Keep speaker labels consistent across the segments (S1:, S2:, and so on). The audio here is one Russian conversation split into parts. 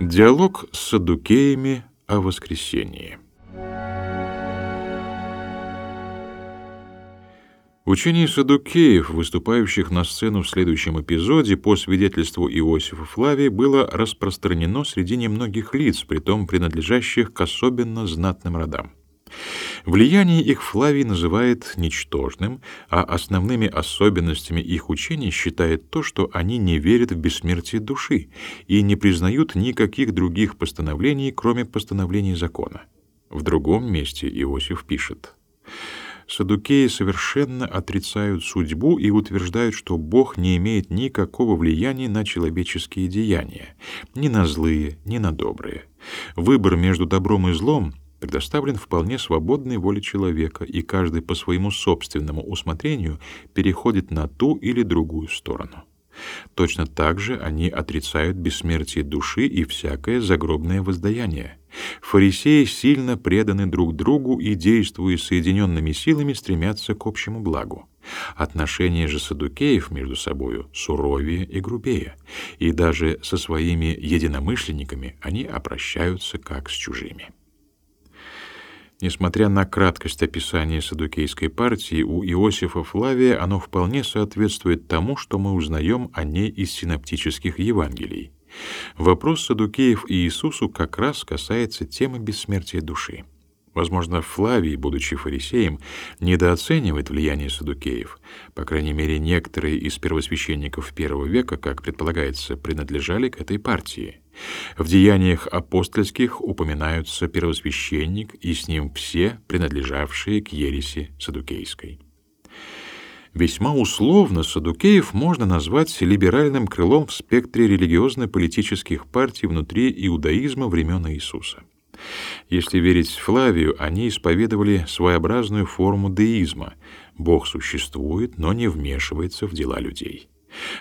S1: Диалог с садукеями о воскресении. Учение садукеев, выступающих на сцену в следующем эпизоде по свидетельству Иосифа Флавия, было распространено среди немногих лиц, притом принадлежащих к особенно знатным родам. Влияние их Флавий называет ничтожным, а основными особенностями их учения считает то, что они не верят в бессмертие души и не признают никаких других постановлений, кроме постановлений закона. В другом месте Иосиф пишет: Садукеи совершенно отрицают судьбу и утверждают, что Бог не имеет никакого влияния на человеческие деяния, ни на злые, ни на добрые. Выбор между добром и злом предоставлен вполне свободной воле человека, и каждый по своему собственному усмотрению переходит на ту или другую сторону. Точно так же они отрицают бессмертие души и всякое загробное воздаяние. Фарисеи сильно преданы друг другу и, действуя соединенными силами, стремятся к общему благу. Отношения же садукеев между собою суровее и грубее, и даже со своими единомышленниками они обращаются как с чужими. Несмотря на краткость описания садукейской партии, у Иосифа Флавия оно вполне соответствует тому, что мы узнаем о ней из синоптических Евангелий. Вопрос садукеев и Иисусу как раз касается темы бессмертия души. Возможно, Флавий, будучи фарисеем, недооценивает влияние садукеев. По крайней мере, некоторые из первосвященников первого века, как предполагается, принадлежали к этой партии. В деяниях апостольских упоминаются первосвященник и с ним все, принадлежавшие к ереси садукейской. Весьма условно садукеев можно назвать либеральным крылом в спектре религиозно-политических партий внутри иудаизма времен Иисуса. Если верить Флавию, они исповедовали своеобразную форму деизма. Бог существует, но не вмешивается в дела людей.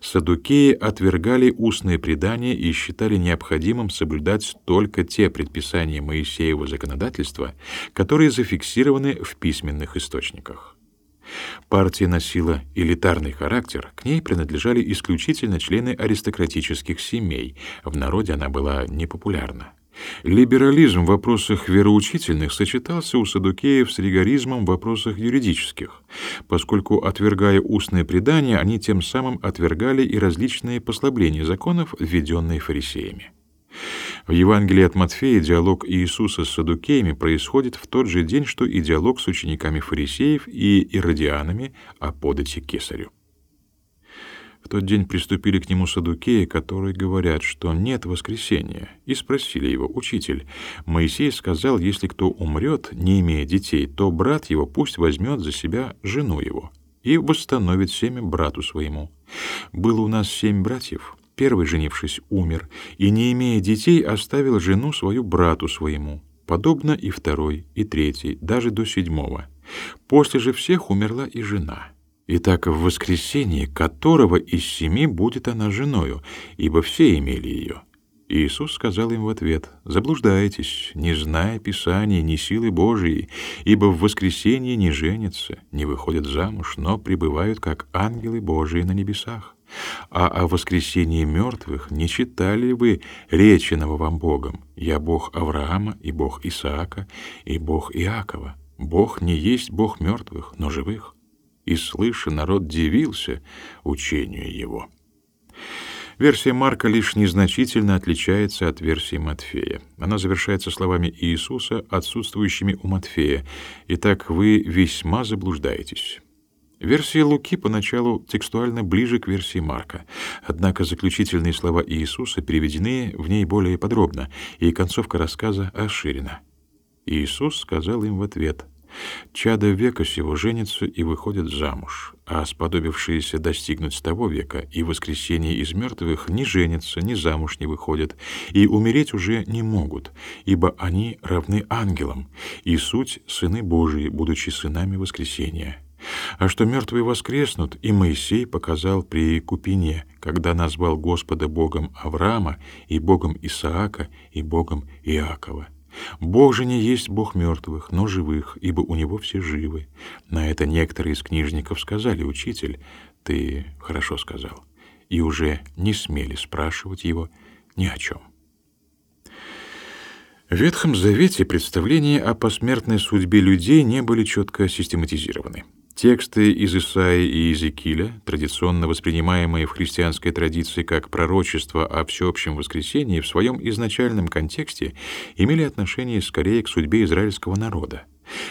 S1: Садукеи отвергали устные предания и считали необходимым соблюдать только те предписания Моисеева законодательства, которые зафиксированы в письменных источниках. Партия носила элитарный характер, к ней принадлежали исключительно члены аристократических семей, в народе она была непопулярна. Либерализм в вопросах вероучительных сочетался у садукеев с ригоризмом в вопросах юридических, поскольку, отвергая устные предания, они тем самым отвергали и различные послабления законов, введенные фарисеями. В Евангелии от Матфея диалог Иисуса с садукеями происходит в тот же день, что и диалог с учениками фарисеев и иродианами о подати кесарю. В тот день приступили к нему садукеи, которые говорят, что нет воскресения, и спросили его, «Учитель, Моисей сказал, если кто умрет, не имея детей, то брат его пусть возьмет за себя жену его и восстановит семя брату своему. Было у нас семь братьев, первый, женившись, умер, и, не имея детей, оставил жену свою брату своему. Подобно и второй, и третий, даже до седьмого. После же всех умерла и жена». Итак, в воскресенье которого из семи будет она женою, ибо все имели ее. Иисус сказал им в ответ, «Заблуждаетесь, не зная Писания, ни силы Божией, ибо в воскресенье не женятся, не выходят замуж, но пребывают, как ангелы Божии на небесах. А о воскресении мертвых не читали вы реченого вам Богом? Я Бог Авраама и Бог Исаака и Бог Иакова. Бог не есть Бог мертвых, но живых» и, слыша, народ дивился учению его. Версия Марка лишь незначительно отличается от версии Матфея. Она завершается словами Иисуса, отсутствующими у Матфея. «Итак, вы весьма заблуждаетесь». Версия Луки поначалу текстуально ближе к версии Марка, однако заключительные слова Иисуса переведены в ней более подробно, и концовка рассказа расширена. Иисус сказал им в ответ — Чада века сего женятся и выходят замуж, а сподобившиеся достигнуть того века и воскресения из мертвых не женятся, ни замуж не выходят, и умереть уже не могут, ибо они равны ангелам, и суть сыны Божии, будучи сынами воскресения. А что мертвые воскреснут, и Моисей показал при Купине, когда назвал Господа Богом Авраама и Богом Исаака и Богом Иакова. Бог же не есть Бог мертвых, но живых, ибо у него все живы. На это некоторые из книжников сказали, «Учитель, ты хорошо сказал», и уже не смели спрашивать его ни о чем. В Ветхом Завете представления о посмертной судьбе людей не были четко систематизированы. Тексты из Исаии и Иезекииля, традиционно воспринимаемые в христианской традиции как пророчество о всеобщем воскресении, в своем изначальном контексте имели отношение скорее к судьбе израильского народа.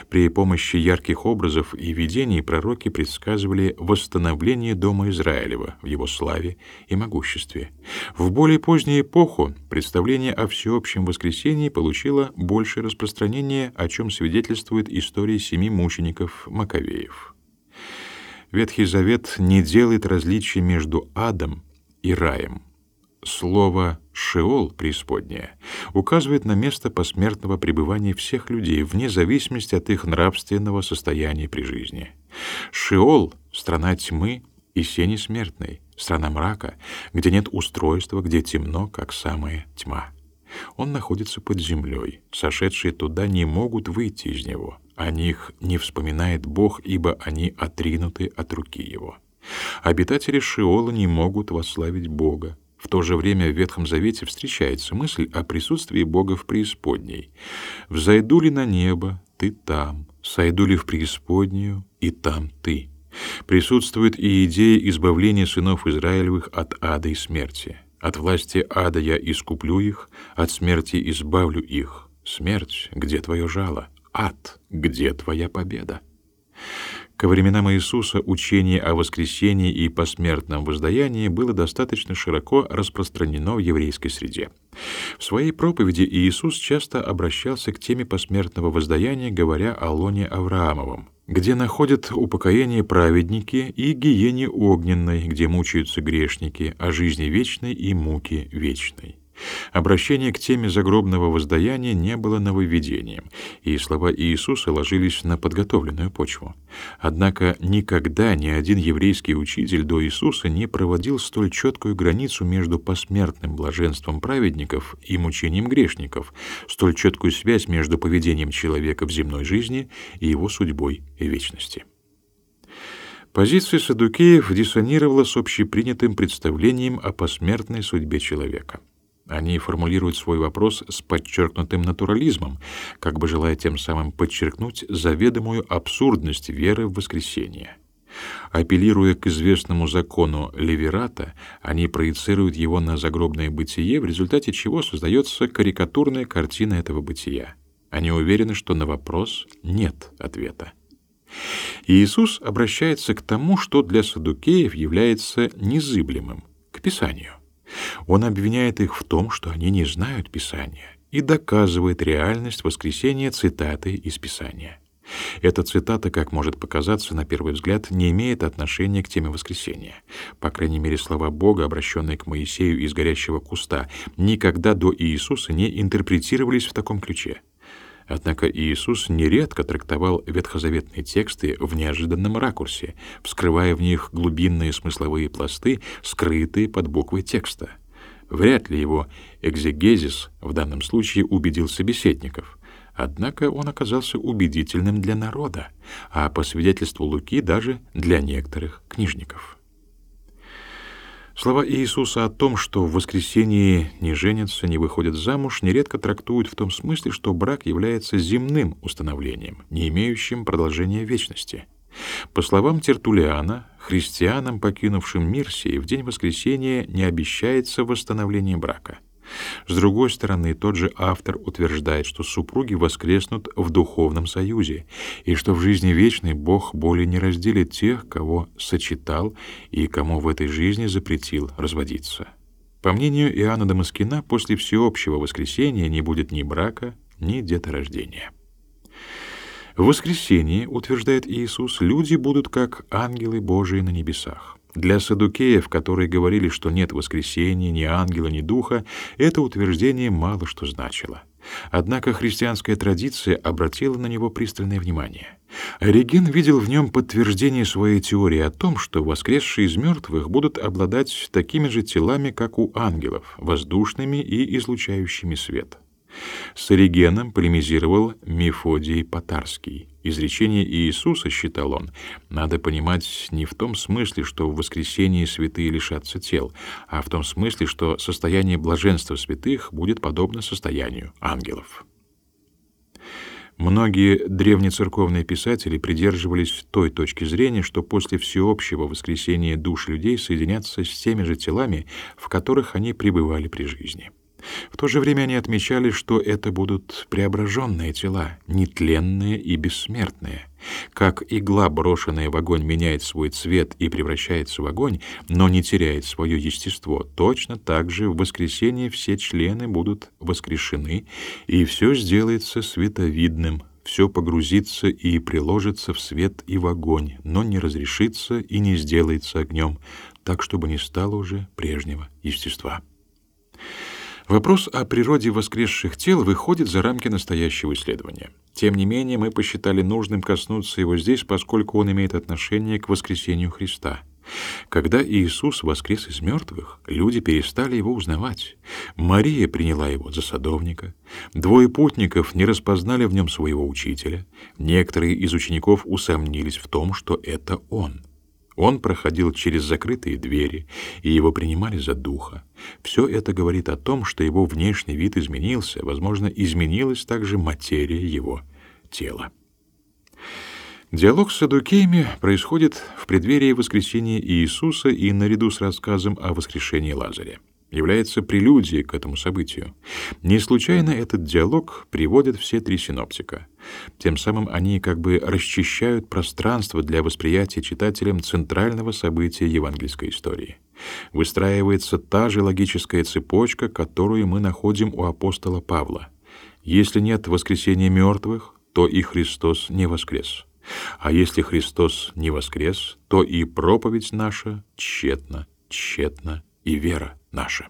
S1: При помощи ярких образов и видений пророки предсказывали восстановление дома Израилева в его славе и могуществе. В более позднюю эпоху представление о всеобщем воскресении получило большее распространение, о чем свидетельствует история семи мучеников Маковеев. Ветхий Завет не делает различия между адом и раем. Слово «шеол» преисподняя указывает на место посмертного пребывания всех людей вне зависимости от их нравственного состояния при жизни. Шеол — страна тьмы и сени смертной, страна мрака, где нет устройства, где темно, как самая тьма. Он находится под землей, сошедшие туда не могут выйти из него — о них не вспоминает Бог, ибо они отринуты от руки Его. Обитатели Шиола не могут восславить Бога. В то же время в Ветхом Завете встречается мысль о присутствии Бога в преисподней. «Взойду ли на небо, ты там, сойду ли в преисподнюю, и там ты». Присутствует и идея избавления сынов Израилевых от ада и смерти. От власти ада я искуплю их, от смерти избавлю их. Смерть, где твое жало? Ад, где твоя победа? Ко временам Иисуса учение о воскресении и посмертном воздаянии было достаточно широко распространено в еврейской среде. В своей проповеди Иисус часто обращался к теме посмертного воздаяния, говоря о лоне Авраамовом, где находят упокоение праведники, и гиене огненной, где мучаются грешники, о жизни вечной и муки вечной. Обращение к теме загробного воздаяния не было нововведением, и слова Иисуса ложились на подготовленную почву. Однако никогда ни один еврейский учитель до Иисуса не проводил столь четкую границу между посмертным блаженством праведников и мучением грешников, столь четкую связь между поведением человека в земной жизни и его судьбой и вечности. Позиция садукеев диссонировала с общепринятым представлением о посмертной судьбе человека — они формулируют свой вопрос с подчеркнутым натурализмом, как бы желая тем самым подчеркнуть заведомую абсурдность веры в воскресение. Апеллируя к известному закону Леверата, они проецируют его на загробное бытие, в результате чего создается карикатурная картина этого бытия. Они уверены, что на вопрос нет ответа. Иисус обращается к тому, что для садукеев является незыблемым, к Писанию. Он обвиняет их в том, что они не знают Писания, и доказывает реальность воскресения цитатой из Писания. Эта цитата, как может показаться на первый взгляд, не имеет отношения к теме воскресения. По крайней мере, слова Бога, обращенные к Моисею из горящего куста, никогда до Иисуса не интерпретировались в таком ключе. Однако Иисус нередко трактовал ветхозаветные тексты в неожиданном ракурсе, вскрывая в них глубинные смысловые пласты, скрытые под буквой текста. Вряд ли его экзегезис в данном случае убедил собеседников. Однако он оказался убедительным для народа, а по свидетельству Луки даже для некоторых книжников. Слова Иисуса о том, что в воскресении не женятся, не выходят замуж, нередко трактуют в том смысле, что брак является земным установлением, не имеющим продолжения вечности. По словам Тертулиана, христианам, покинувшим мир сей, в день воскресения не обещается восстановление брака — с другой стороны, тот же автор утверждает, что супруги воскреснут в духовном союзе, и что в жизни вечной Бог более не разделит тех, кого сочетал и кому в этой жизни запретил разводиться. По мнению Иоанна Дамаскина, после всеобщего воскресения не будет ни брака, ни деторождения. В воскресении, утверждает Иисус, люди будут как ангелы Божии на небесах. Для садукеев, которые говорили, что нет воскресения, ни ангела, ни духа, это утверждение мало что значило. Однако христианская традиция обратила на него пристальное внимание. Ориген видел в нем подтверждение своей теории о том, что воскресшие из мертвых будут обладать такими же телами, как у ангелов, воздушными и излучающими свет. С Оригеном полемизировал Мефодий Потарский. Изречение Иисуса, считал он, надо понимать не в том смысле, что в воскресении святые лишатся тел, а в том смысле, что состояние блаженства святых будет подобно состоянию ангелов. Многие древнецерковные писатели придерживались той точки зрения, что после всеобщего воскресения душ людей соединятся с теми же телами, в которых они пребывали при жизни. В то же время они отмечали, что это будут преображенные тела, нетленные и бессмертные. Как игла, брошенная в огонь, меняет свой цвет и превращается в огонь, но не теряет свое естество, точно так же в воскресенье все члены будут воскрешены, и все сделается световидным, все погрузится и приложится в свет и в огонь, но не разрешится и не сделается огнем, так, чтобы не стало уже прежнего естества. Вопрос о природе воскресших тел выходит за рамки настоящего исследования. Тем не менее, мы посчитали нужным коснуться его здесь, поскольку он имеет отношение к воскресению Христа. Когда Иисус воскрес из мертвых, люди перестали его узнавать. Мария приняла его за садовника. Двое путников не распознали в нем своего учителя. Некоторые из учеников усомнились в том, что это он — он проходил через закрытые двери, и его принимали за духа. Все это говорит о том, что его внешний вид изменился, возможно, изменилась также материя его тела. Диалог с садукеями происходит в преддверии воскресения Иисуса и наряду с рассказом о воскрешении Лазаря является прелюдией к этому событию. Не случайно этот диалог приводят все три синоптика. Тем самым они как бы расчищают пространство для восприятия читателям центрального события евангельской истории. Выстраивается та же логическая цепочка, которую мы находим у апостола Павла. Если нет воскресения мертвых, то и Христос не воскрес. А если Христос не воскрес, то и проповедь наша тщетна, тщетна и вера наша.